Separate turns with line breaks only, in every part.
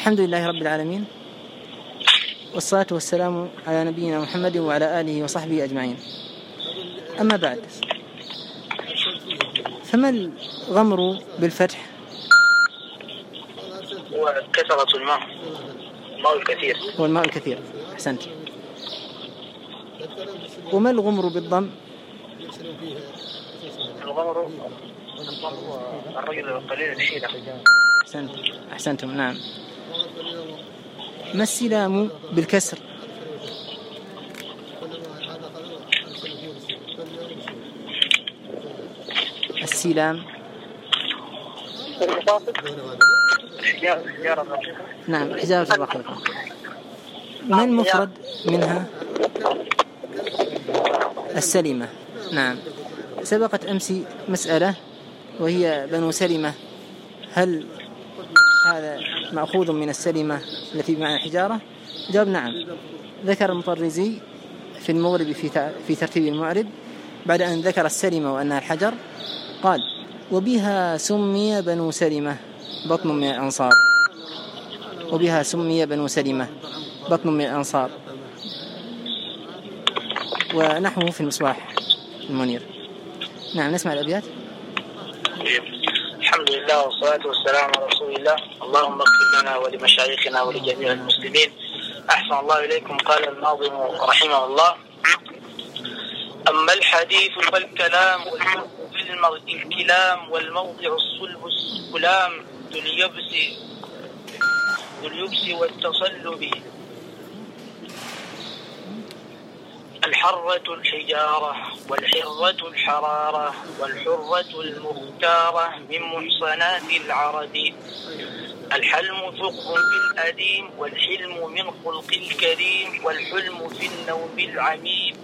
الحمد لله رب العالمين والصلاة والسلام على نبينا محمد وعلى آله وصحبه أجمعين. أما بعد فما الغمر بالفتح؟
هو كثرة الماء الماء الكثير.
هو الماء الكثير أحسنت. وما الغمر بالضم؟
الغمر الرجل القليل الشيلة
أحسنت أحسنتم نعم. ما السلام بالكسر؟ السلام. نعم حجارة الرقيقة ما المفرد منها؟ السلمة نعم. سبقت أمس مسألة وهي بنو سلمة هل هذا مأخوذ من السلمة التي بمعنى الحجارة جواب نعم. ذكر المطرزي في المغرب في في ترتيب المعرب بعد أن ذكر السلمة وأنها الحجر قال وبها سمي بنو سلمة بطن من الأنصار. وبها سمي بنو سلمة بطن من الأنصار. ونحوه في المصباح المنير. نعم نسمع الأبيات.
الحمد لله والصلاة والسلام على رسول الله. اللهم اغفر لنا ولمشايخنا ولجميع المسلمين. أحسن الله إليكم قال الناظم رحمه الله. أما الحديث فالكلام الكلام والموضع الصلب السلام ذو اليبس ذو اليبس والتصلب. الحرة الحجارة والحرة الحرارة والحرة المختارة من محصنات العرب الحلم فقه في الأديم والحلم من خلق الكريم والحلم في النوم العميم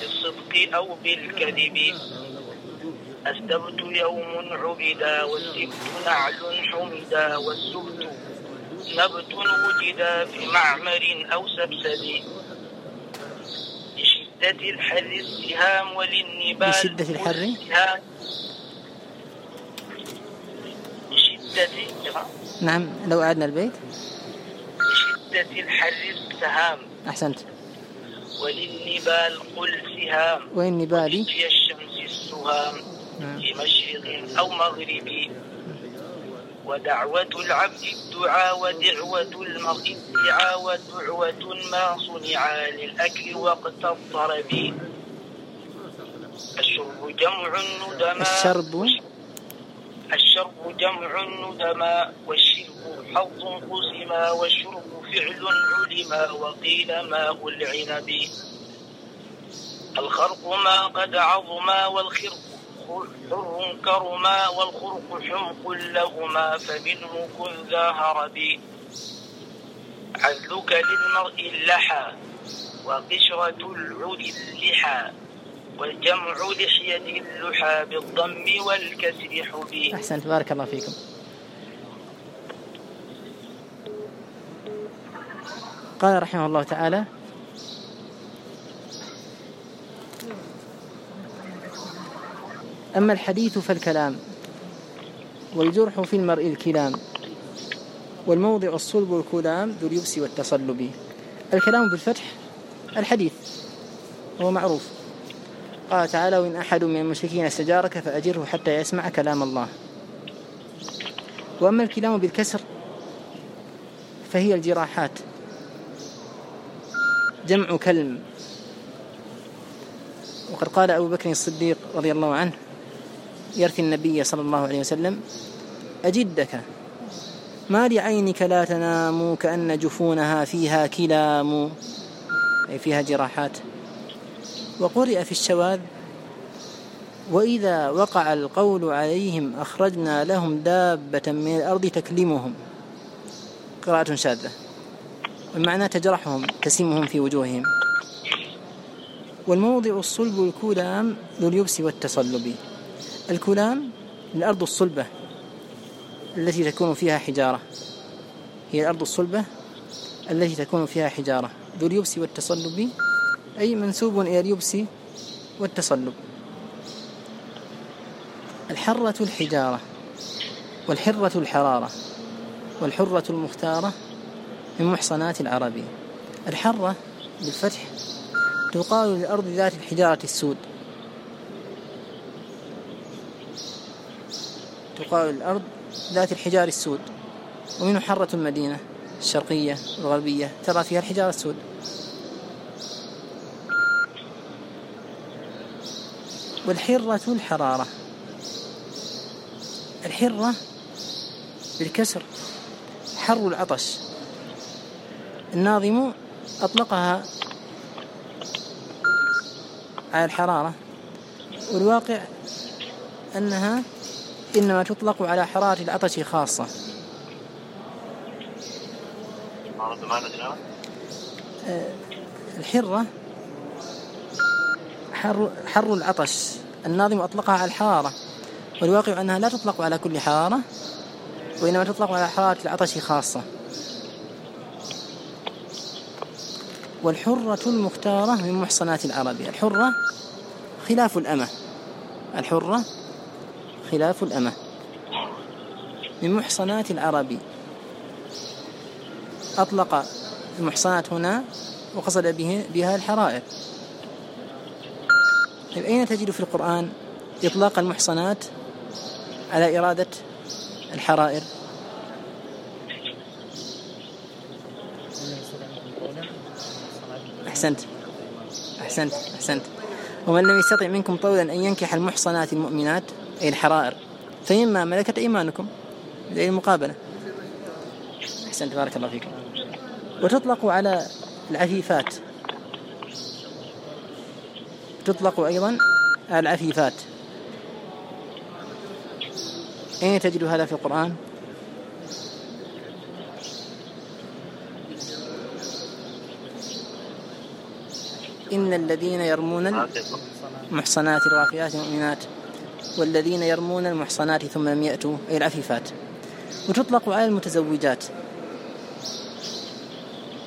بالصدق أو بالكذب. السبت يوم عبدا والسبت نعل حمدا والسبت نبت وجدا في معمر أو سبسب لشدة الحر السهام وللنبال
بشدة الحر
لشدة
نعم لو أعدنا البيت.
لشدة الحر السهام
أحسنت.
وللنبال قل سهام.
وين نبالي؟
في الشمس السهام.
نعم.
في مشرق أو مغرب. ودعوة العبد الدعاء ودعوة المرء الدعاء ودعوة ما صنع للأكل وقت الطرب الشرب جمع الندماء.
الشرب؟
الشرب جمع الندماء. والشرب حظ قسما والشرب فعل علما. وقيل ماء العنب الخرق ما قد عظما والخرق حر كرما والخرق حمق لهما فمنه كن ذا هرب. عذلك للمرء اللحى وقشرة العود اللحى والجمع لحية اللحى بالضم والكسر حبي.
أحسنت. بارك الله فيكم. قال رحمه الله تعالى أما الحديث فالكلام والجرح في المرء الكلام والموضع الصلب الكلام ذو اليبس والتصلب. الكلام بالفتح الحديث هو معروف. قال تعالى وإن أحد من المشركين استجارك فأجره حتى يسمع كلام الله. وأما الكلام بالكسر فهي الجراحات. جمع كلم. وقد قال أبو بكر الصديق رضي الله عنه يرثي النبي صلى الله عليه وسلم أجدك. ما لعينك لا تنام كأن جفونها فيها كلام. أي فيها جراحات. وقرئ في الشواذ وإذا وقع القول عليهم أخرجنا لهم دابة من الأرض تكلمهم. قراءة شاذة. والمعنى تجرحهم تسمهم في وجوههم. والموضع الصلب الكلام ذو اليبس والتصلب. الكلام الأرض الصلبة التي تكون فيها حجارة. هي الأرض الصلبة التي تكون فيها حجارة. ذو اليبس والتصلب. أي منسوب إلى اليبس والتصلب. الحرة الحجارة والحرة الحرارة والحرة المختارة من محصنات العربي الحرة بالفتح تقال للأرض ذات الحجارة السود. تقال للأرض ذات الحجار السود. ومنه حرة المدينة الشرقية والغربية ترى فيها الحجارة السود. والحرة الحرارة الحرة بالكسر. حر العطش. الناظم أطلقها على الحرارة. والواقع أنها إنما تطلق على حرارة العطش خاصة. آه، الحرة حر, حر العطش. الناظم أطلقها على الحرارة والواقع أنها لا تطلق على كل حرارة وإنما تطلق على حرارة العطش خاصة. والحرة المختارة من محصنات العربي الحرة خلاف الأمة. الحرة خلاف الأمة. من محصنات العربي أطلق المحصنات هنا وقصد به بها الحرائر. طيب أين تجد في القرآن إطلاق المحصنات على إرادة الحرائر؟ أحسنت. أحسنت. أحسنت. ومن لم يستطع منكم طولا أن ينكح المحصنات المؤمنات أي الحرائر. فإما ملكت أيمانكم زي المقابلة أحسنت بارك الله فيكم. وتطلق على العفيفات. تطلق أيضا على العفيفات. أين تجد هذا في القرآن؟ إن الذين يرمون المحصنات الغافيات المؤمنات. والذين يرمون المحصنات ثم لم يأتوا أي العفيفات. وتطلق على المتزوجات.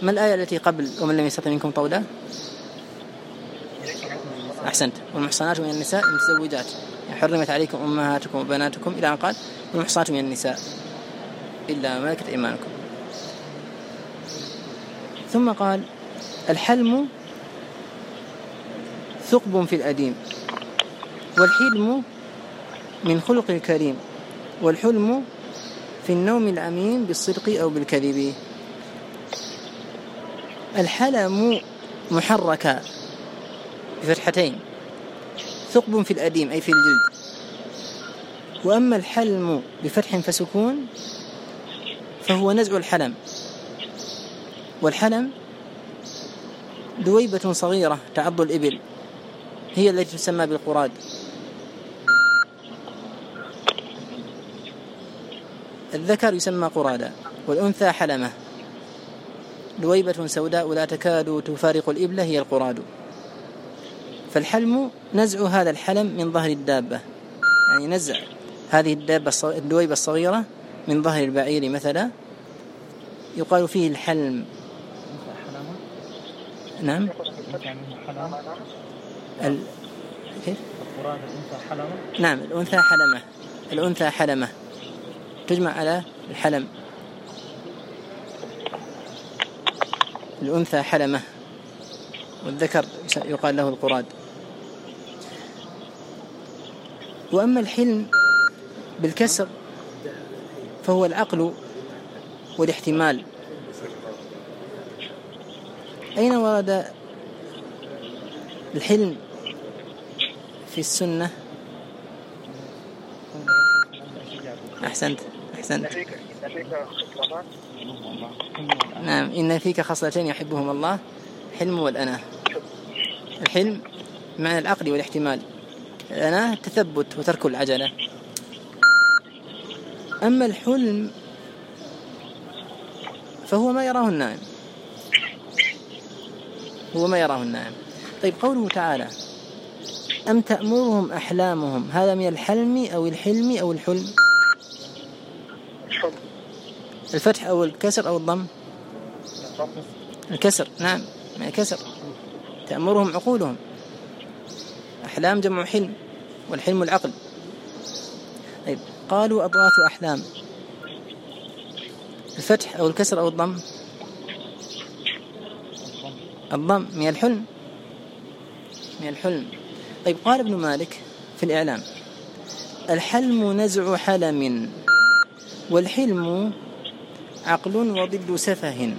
ما الآية التي قبل ومن لم يستطع منكم طولا؟ أحسنت. والمحصنات من النساء المتزوجات. يعني حرمت عليكم أمهاتكم وبناتكم. إلى أن قال والمحصنات من النساء. إلا ملكت إيمانكم. ثم قال الحلم ثقب في الأديم. والحلم من خلق الكريم والحلم في النوم العميم بالصدق أو بالكذب. الحلم محركة بفتحتين ثقب في الأديم أي في الجلد. وأما الحلم بفتح فسكون فهو نزع الحلم. والحلم دويبة صغيرة تعض الإبل. هي التي تسمى بالقراد. الذكر يسمى قرادا والأنثى حلمة. دويبة سوداء لا تكاد تفارق الإبلة هي القراد. فالحلم نزع هذا الحلم من ظهر الدابة. يعني نزع هذه الدابة الدويبة الصغيرة من ظهر البعير مثلا. يقال فيه الحلم. نعم. ال... كيف؟ الأنثى حلمة. نعم الأنثى حلمة. الأنثى حلمة. تجمع على الحلم. الأنثى حلمة والذكر يقال له القراد. وأما الحلم بالكسر فهو العقل والاحتمال. أين ورد الحلم في السنة؟ أحسنت. أحسنت. نعم. إن فيك خصلتين يحبهما الله. حلم والأنا. الحلم معنى العقل والاحتمال. الأنا التثبت وترك العجلة. أما الحلم فهو ما يراه النائم. هو ما يراه النائم. طيب قوله تعالى أم تأمرهم أحلامهم؟ هذا من الحلم أو الحلم أو الحلم؟ الفتح أو الكسر أو الضم؟ الكسر نعم الكسر. تأمرهم عقولهم. أحلام جمع حلم والحلم العقل. طيب قالوا أضغاث أحلام. الفتح أو الكسر أو الضم؟ الضم من الحلم. من الحلم. طيب قال ابن مالك في الإعلام الحلم نزع حلم. والحلم عقل وضد سفه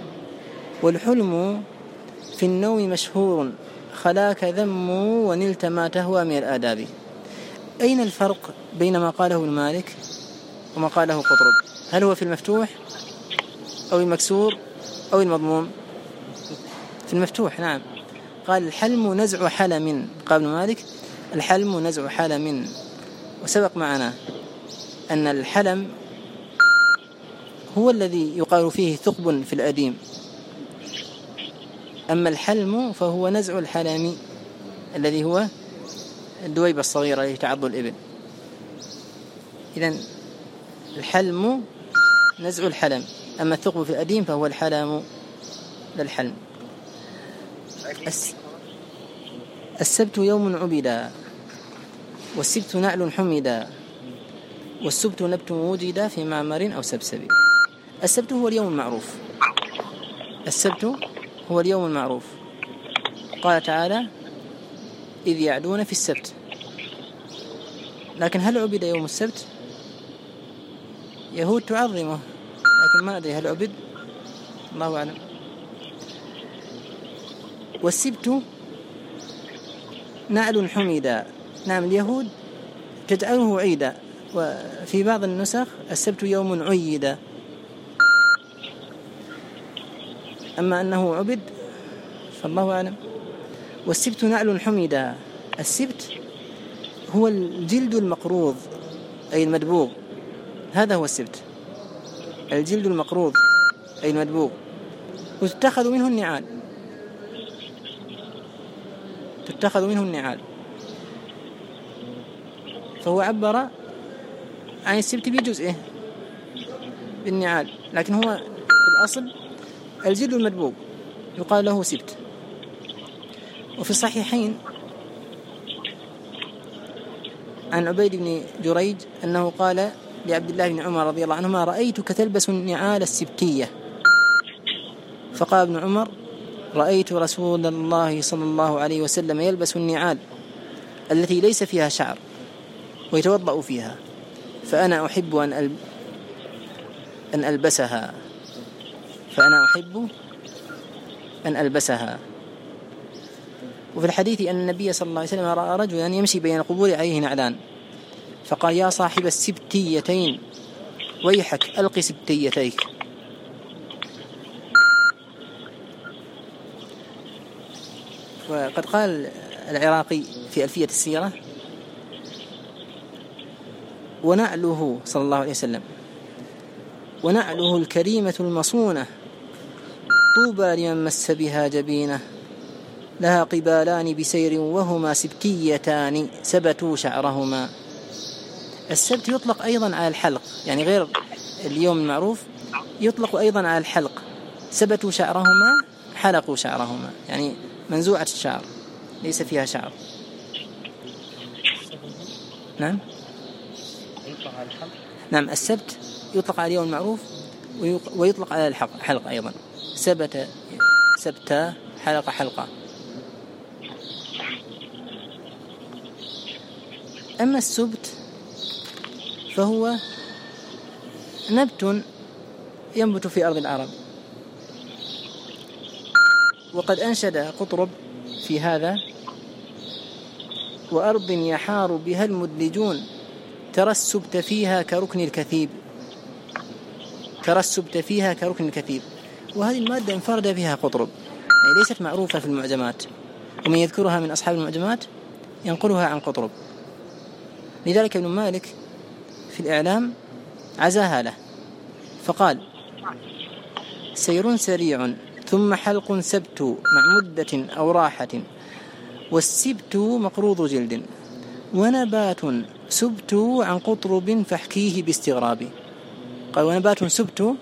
والحلم في النوم مشهور خلاك ذم ونلت ما تهوى من الآداب. أين الفرق بين ما قاله ابن مالك وما قاله قطرب؟ هل هو في المفتوح أو المكسور أو المضموم؟ في المفتوح نعم. قال الحلم نزع حلم. قال ابن مالك الحلم نزع حلم. وسبق معنا أن الحلم هو الذي يقال فيه ثقب في الأديم. أما الحلم فهو نزع الحلم الذي هو الدويبة الصغيرة التي تعض الإبل. إذا الحلم نزع الحلم. أما الثقب في الأديم فهو الحلم للحلم السبت يوم عبدا والسبت نعل حمدا والسبت نبت وجد في معمر أو سبسب السبت هو اليوم المعروف. السبت هو اليوم المعروف. قال تعالى إذ يعدون في السبت. لكن هل عبد يوم السبت؟ يهود تعظمه لكن ما أدري هل عبد. الله أعلم. والسبت نعل حميدا. نعم اليهود تجعله عيدا. وفي بعض النسخ السبت يوم عيد أما أنه عبد فالله أعلم. والسبت نعل حميدا. السبت هو الجلد المقروض أي المدبوغ. هذا هو السبت. الجلد المقروض أي المدبوغ. وتتخذ منه النعال. تتخذ منه النعال. فهو عبر عن السبت بجزئه بالنعال. لكن هو في الأصل الجلد المدبوغ يقال له سبت وفي الصحيحين عن عبيد بن جريج أنه قال لعبد الله بن عمر رضي الله عنهما رأيتك تلبس النعال السبتية فقال ابن عمر رأيت رسول الله صلى الله عليه وسلم يلبس النعال التي ليس فيها شعر ويتوضأ فيها فأنا أحب أن أن ألبسها. فأنا أحب أن ألبسها. وفي الحديث أن النبي صلى الله عليه وسلم رأى رجلا يمشي بين القبور عليه نعلان. فقال يا صاحب السبتيتين ويحك ألق سبتيتيك. وقد قال العراقي في ألفية السيرة ونعله صلى الله عليه وسلم ونعله الكريمة المصونة طوبى لمن مس بها جبينه. لها قبالان بسير وهما سبتيتان سبتوا شعرهما. السبت يطلق أيضا على الحلق يعني غير اليوم المعروف يطلق أيضا على الحلق. سبتوا شعرهما حلقوا شعرهما يعني منزوعة الشعر ليس فيها شعر. نعم؟ نعم السبت يطلق على اليوم المعروف ويطلق على الحلق حلق أيضا. سبت سبتا حلقة حلقة. أما السبت فهو نبت ينبت في أرض العرب وقد أنشد قطرب في هذا وأرض يحار بها المدلجون ترى السبت فيها كركن الكثيب. ترى السبت فيها كركن الكثيب. وهذه المادة انفرد بها قطرب. يعني ليست معروفة في المعجمات. ومن يذكرها من أصحاب المعجمات ينقلها عن قطرب. لذلك ابن مالك في الإعلام عزاها له. فقال سير سريع ثم حلق سبت مع مدة أو راحة والسبت مقروض جلد ونبات سبت عن قطرب فاحكيه باستغراب قال ونبات سبت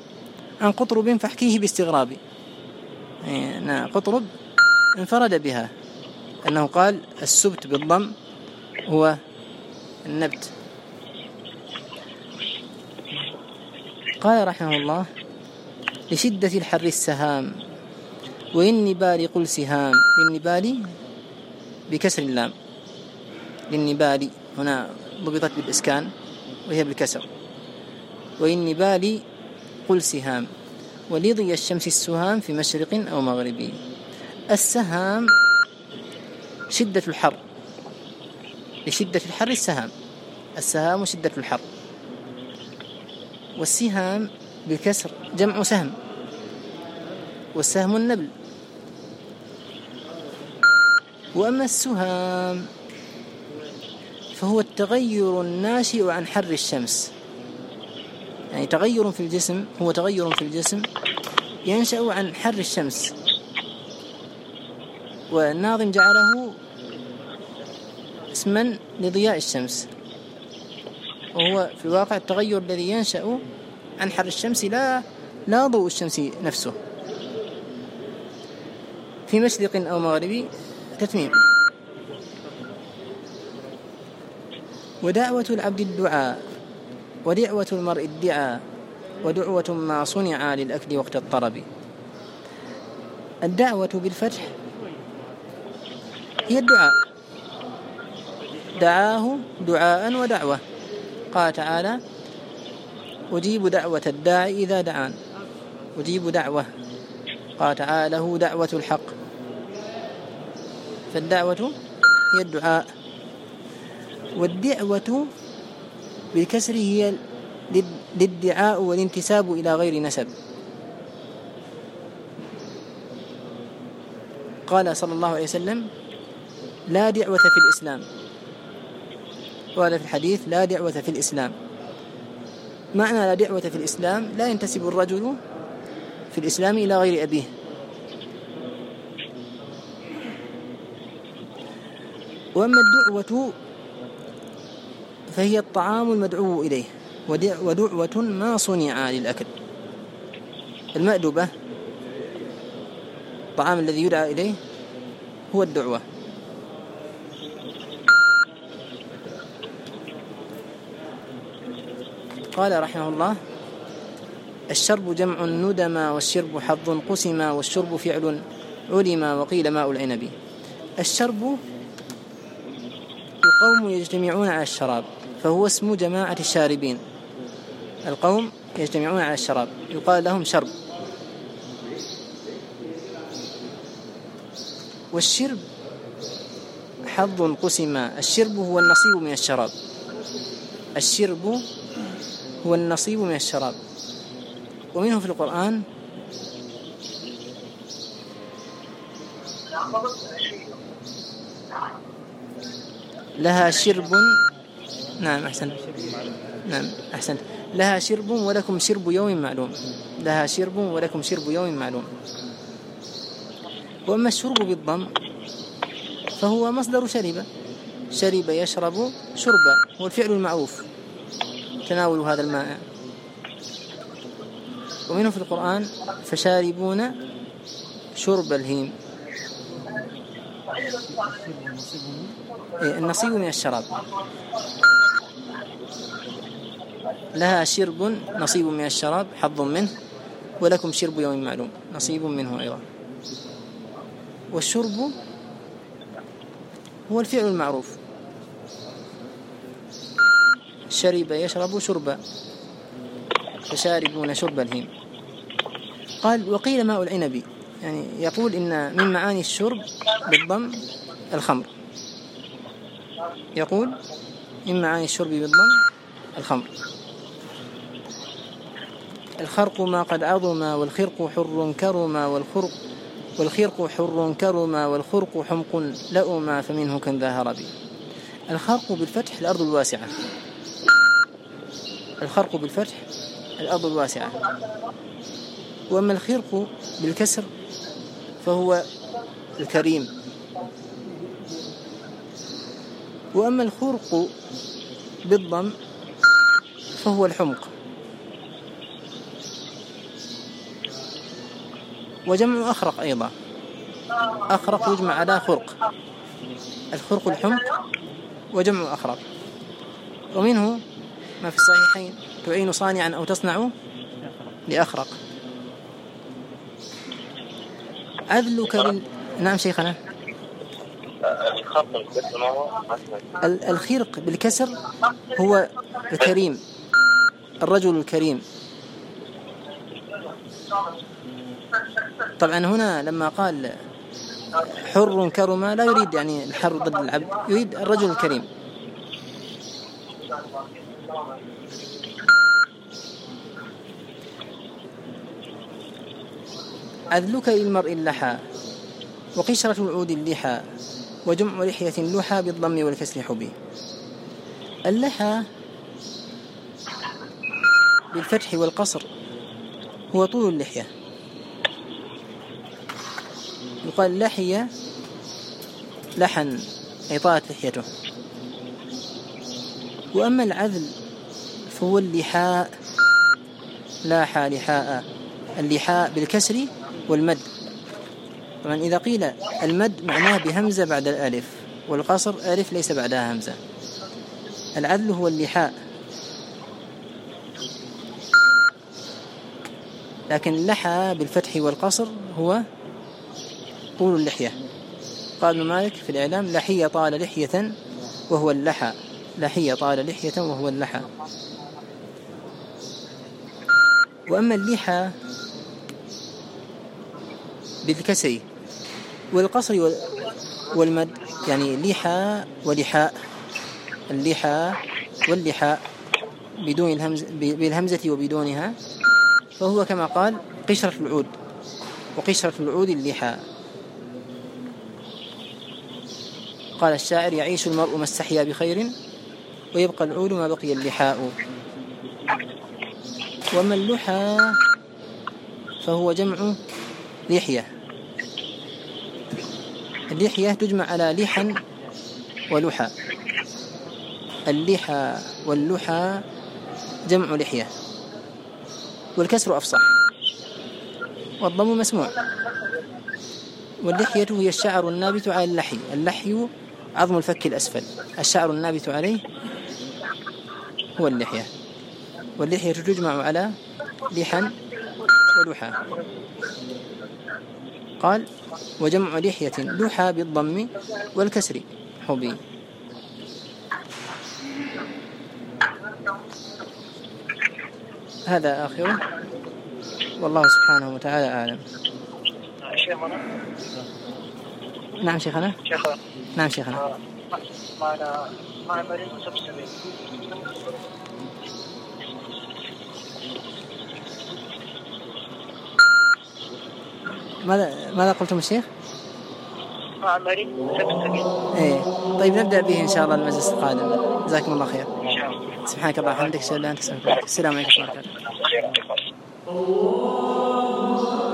عن قطرب فاحكيه باستغراب يعني قطرب انفرد بها. أنه قال السبت بالضم هو النبت. قال رحمه الله لشدة الحر السهام والنبال قل سهام. للنبال بكسر اللام. للنبال هنا ضبطت بالإسكان وهي بالكسر. والنبال قل سهام ولضي الشمس السهام في مشرق أو مغرب. السهام شدة الحر. لشدة الحر السهام. السهام شدة الحر. والسهام بالكسر جمع سهم. والسهم النبل. وأما السهام فهو التغير الناشئ عن حر الشمس. يعني تغير في الجسم هو تغير في الجسم ينشأ عن حر الشمس. والناظم جعله اسما لضياء الشمس. وهو في الواقع التغير الذي ينشأ عن حر الشمس لا لا ضوء الشمس نفسه. في مشرق أو مغرب تتميم. ودعوة العبد الدعاء. ودعوة المرء الدعاء ودعوة ما صنع للأكل وقت الطرب. الدعوة بالفتح هي الدعاء. دعاه دعاء ودعوة. قال تعالى أجيب دعوة الداعي إذا دعان. أجيب دعوة. قال تعالى له دعوة الحق. فالدعوة هي الدعاء. والدعوة بالكسر هي للدعاء والانتساب إلى غير نسب. قال صلى الله عليه وسلم لا دعوة في الإسلام. وهذا في الحديث لا دعوة في الإسلام. معنى لا دعوة في الإسلام لا ينتسب الرجل في الإسلام إلى غير أبيه. وأما الدعوة فهي الطعام المدعو إليه. ودعوة ما صنع للأكل. المأدبة الطعام الذي يدعى إليه هو الدعوة. قال رحمه الله الشرب جمع ندما والشرب حظ قسما والشرب فعل علما وقيل ماء العنب. الشرب القوم يجتمعون على الشراب. فهو اسم جماعة الشاربين. القوم يجتمعون على الشراب. يقال لهم شرب. والشرب حظ قسم. الشرب هو النصيب من الشراب. الشرب هو النصيب من الشراب. ومنه في القرآن لها شرب نعم أحسن نعم أحسنت. لها شرب ولكم شرب يوم معلوم. لها شرب ولكم شرب يوم معلوم. وأما الشرب بالضم فهو مصدر شرب. شرب يشرب شربا هو الفعل المعروف. تناول هذا الماء. ومنه في القرآن فشاربون شرب الهيم. إيه، النصيب من الشراب. لها شرب نصيب من الشراب حظ منه ولكم شرب يوم معلوم نصيب منه أيضا. والشرب هو الفعل المعروف. شرب يشرب شربا فشاربون شرب الهيم. قال وقيل ماء العنب. يعني يقول إن من معاني الشرب بالضم الخمر. يقول من معاني الشرب بالضم الخمر. الخرق ما قد عظم والخرق حر كرما والخرق والخرق حر كرما والخرق حمق لأما فمنه كان ذا هربي الخرق بالفتح الأرض الواسعة. الخرق بالفتح الأرض الواسعة. وأما الخرق بالكسر فهو الكريم. وأما الخرق بالضم فهو الحمق. وجمع أخرق أيضا. أخرق يجمع على خرق. الخرق الحمق وجمع أخرق. ومنه ما في الصحيحين. تعين صانعا أو تصنع لأخرق. عذلك بال... نعم شيخنا. الخرق بالكسر هو الكريم. الرجل الكريم. طبعا هنا لما قال حر كرما لا يريد يعني الحر ضد العبد يريد الرجل الكريم. عذلك للمرء اللحى وقشرة العود اللحى وجمع لحية اللحى بالضم والكسر حبي. اللحى بالفتح والقصر هو طول اللحية. يقال لحية لحن أي طالت لحيته. وأما العذل فهو اللحاء لاحى لحاء اللحاء بالكسر والمد. طبعا إذا قيل المد معناه بهمزة بعد الألف والقصر ألف ليس بعدها همزة. العدل هو اللحاء. لكن اللحى بالفتح والقصر هو طول اللحية. قال ابن مالك في الإعلام لحية طال لحية وهو اللحى. لحية طال لحية وهو اللحى. وأما اللحى بالكسر والقصر والمد يعني لحى ولحاء. اللحى واللحاء بدون الهمز بالهمزة وبدونها. فهو كما قال قشرة العود. وقشرة العود اللحى قال الشاعر يعيش المرء ما استحيا بخير ويبقى العود ما بقي اللحاء. وما اللحى فهو جمع لحية. اللحية تجمع على لحن ولحى. اللحى واللحى جمع لحية. والكسر أفصح. والضم مسموع. واللحية هي الشعر النابت على اللحي. اللحي عظم الفك الأسفل. الشعر النابت عليه هو اللحية. واللحية تجمع على لحن ولحى قال وجمع لحية لحى بالضم والكسر. حبي. هذا آخره. والله سبحانه وتعالى أعلم. نعم شيخنا شيخنا نعم شيخنا معنا معنا ماذا ماذا قلتم الشيخ؟
معمري
إيه. طيب نبدأ به إن شاء الله المجلس القادم. جزاكم الله خير. سبحانك اللهم وبحمدك أشهد أن لا إله إلا أنت السلام عليكم ورحمة الله. وبركاته